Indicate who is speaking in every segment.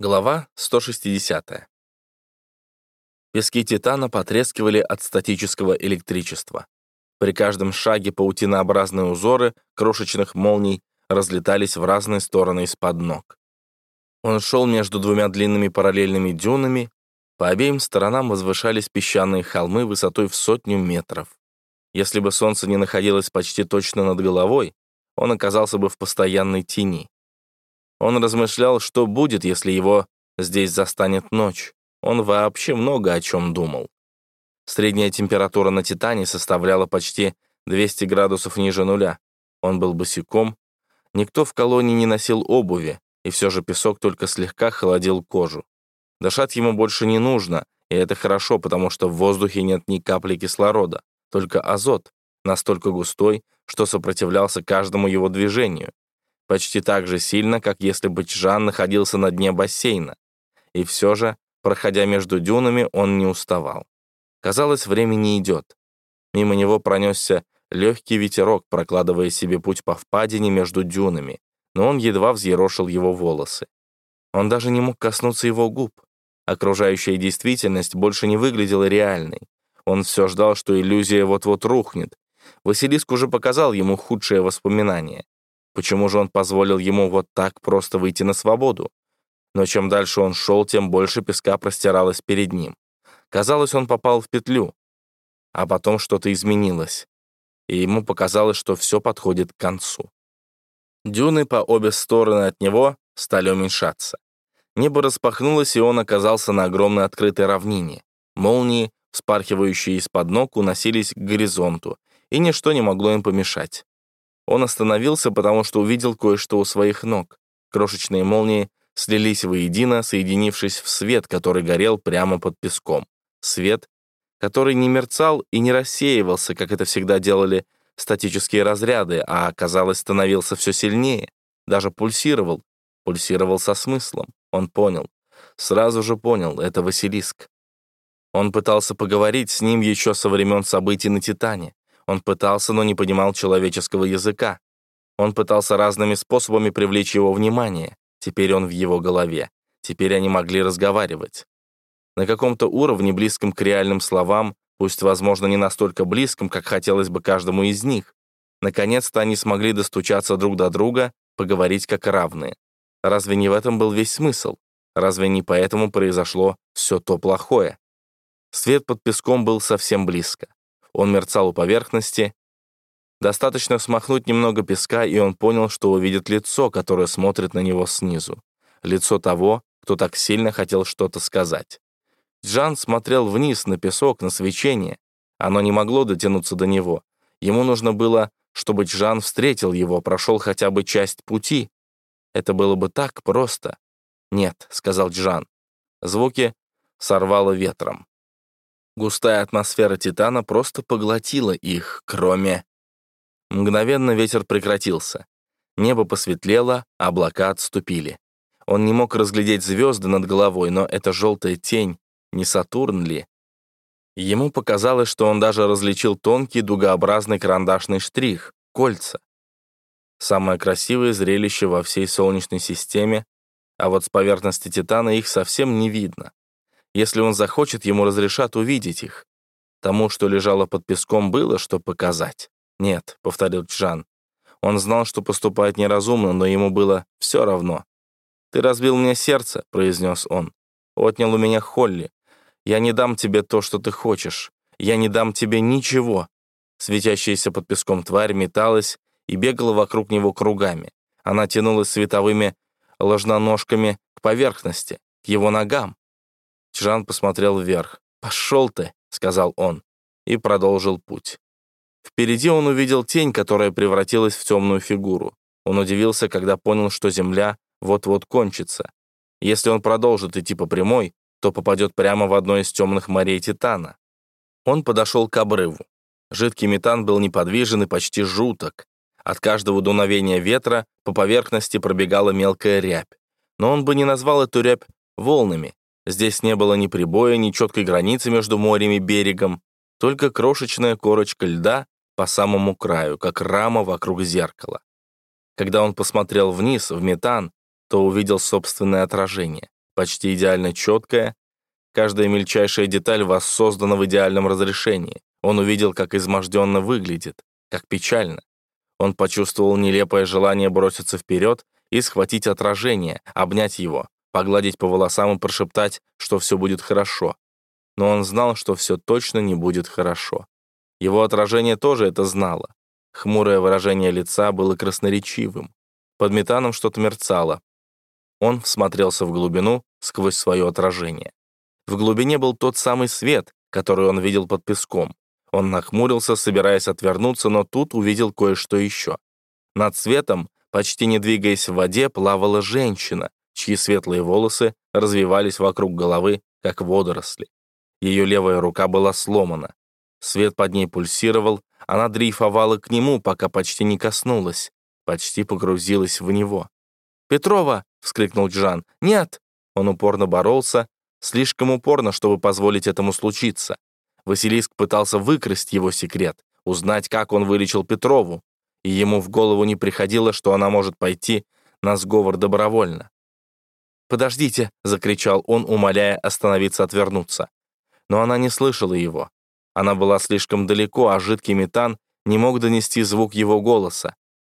Speaker 1: Глава 160. Пески Титана потрескивали от статического электричества. При каждом шаге паутинообразные узоры крошечных молний разлетались в разные стороны из-под ног. Он шел между двумя длинными параллельными дюнами, по обеим сторонам возвышались песчаные холмы высотой в сотню метров. Если бы солнце не находилось почти точно над головой, он оказался бы в постоянной тени. Он размышлял, что будет, если его здесь застанет ночь. Он вообще много о чем думал. Средняя температура на Титане составляла почти 200 градусов ниже нуля. Он был босиком. Никто в колонии не носил обуви, и все же песок только слегка холодил кожу. Дышать ему больше не нужно, и это хорошо, потому что в воздухе нет ни капли кислорода, только азот, настолько густой, что сопротивлялся каждому его движению, почти так же сильно, как если бы Чжан находился на дне бассейна. И все же, проходя между дюнами, он не уставал. Казалось, время не идет. Мимо него пронесся легкий ветерок, прокладывая себе путь по впадине между дюнами, но он едва взъерошил его волосы. Он даже не мог коснуться его губ. Окружающая действительность больше не выглядела реальной. Он все ждал, что иллюзия вот-вот рухнет. Василиск уже показал ему худшее воспоминание. Почему же он позволил ему вот так просто выйти на свободу? Но чем дальше он шел, тем больше песка простиралось перед ним. Казалось, он попал в петлю. А потом что-то изменилось. И ему показалось, что все подходит к концу. Дюны по обе стороны от него стали уменьшаться. Небо распахнулось, и он оказался на огромной открытой равнине. Молнии, вспархивающие из-под ног, уносились к горизонту, и ничто не могло им помешать. Он остановился, потому что увидел кое-что у своих ног. Крошечные молнии слились воедино, соединившись в свет, который горел прямо под песком. Свет, который не мерцал и не рассеивался, как это всегда делали статические разряды, а, казалось, становился все сильнее, даже пульсировал, пульсировал со смыслом. Он понял. Сразу же понял, это Василиск. Он пытался поговорить с ним еще со времен событий на Титане. Он пытался, но не понимал человеческого языка. Он пытался разными способами привлечь его внимание. Теперь он в его голове. Теперь они могли разговаривать. На каком-то уровне, близком к реальным словам, пусть, возможно, не настолько близком, как хотелось бы каждому из них, наконец-то они смогли достучаться друг до друга, поговорить как равные. Разве не в этом был весь смысл? Разве не поэтому произошло все то плохое? Свет под песком был совсем близко. Он мерцал у поверхности. Достаточно смахнуть немного песка, и он понял, что увидит лицо, которое смотрит на него снизу. Лицо того, кто так сильно хотел что-то сказать. Джан смотрел вниз на песок, на свечение. Оно не могло дотянуться до него. Ему нужно было, чтобы Джан встретил его, прошел хотя бы часть пути. Это было бы так просто. «Нет», — сказал Джан. Звуки сорвало ветром. Густая атмосфера Титана просто поглотила их, кроме... Мгновенно ветер прекратился. Небо посветлело, облака отступили. Он не мог разглядеть звезды над головой, но эта желтая тень, не Сатурн ли? Ему показалось, что он даже различил тонкий дугообразный карандашный штрих, кольца. Самое красивое зрелище во всей Солнечной системе, а вот с поверхности Титана их совсем не видно. Если он захочет, ему разрешат увидеть их. Тому, что лежало под песком, было что показать. «Нет», — повторил Чжан. Он знал, что поступает неразумно, но ему было все равно. «Ты разбил мне сердце», — произнес он. «Отнял у меня Холли. Я не дам тебе то, что ты хочешь. Я не дам тебе ничего». Светящаяся под песком тварь металась и бегала вокруг него кругами. Она тянулась световыми ложноножками к поверхности, к его ногам. Чжан посмотрел вверх. «Пошел ты», — сказал он, и продолжил путь. Впереди он увидел тень, которая превратилась в темную фигуру. Он удивился, когда понял, что земля вот-вот кончится. Если он продолжит идти по прямой, то попадет прямо в одно из темных морей Титана. Он подошел к обрыву. Жидкий метан был неподвижен и почти жуток. От каждого дуновения ветра по поверхности пробегала мелкая рябь. Но он бы не назвал эту рябь волнами. Здесь не было ни прибоя, ни четкой границы между морем и берегом, только крошечная корочка льда по самому краю, как рама вокруг зеркала. Когда он посмотрел вниз, в метан, то увидел собственное отражение. почти идеально четкая. Каждая мельчайшая деталь воссоздана в идеальном разрешении. Он увидел, как изможденно выглядит, как печально. Он почувствовал нелепое желание броситься вперед и схватить отражение, обнять его, погладить по волосам и прошептать, что все будет хорошо. Но он знал, что все точно не будет хорошо. Его отражение тоже это знало. Хмурое выражение лица было красноречивым. Под метаном что-то мерцало. Он всмотрелся в глубину сквозь свое отражение. В глубине был тот самый свет, который он видел под песком. Он нахмурился, собираясь отвернуться, но тут увидел кое-что еще. Над светом, почти не двигаясь в воде, плавала женщина, чьи светлые волосы развивались вокруг головы, как водоросли. Ее левая рука была сломана. Свет под ней пульсировал, она дрейфовала к нему, пока почти не коснулась, почти погрузилась в него. «Петрова!» — вскрикнул Джан. «Нет!» Он упорно боролся, слишком упорно, чтобы позволить этому случиться. Василиск пытался выкрасть его секрет, узнать, как он вылечил Петрову, и ему в голову не приходило, что она может пойти на сговор добровольно. «Подождите!» — закричал он, умоляя остановиться отвернуться. Но она не слышала его. Она была слишком далеко, а жидкий метан не мог донести звук его голоса.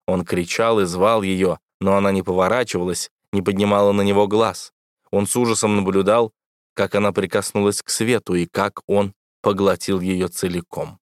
Speaker 1: Он кричал и звал ее, но она не поворачивалась, не поднимала на него глаз. Он с ужасом наблюдал, как она прикоснулась к свету и как он поглотил ее целиком.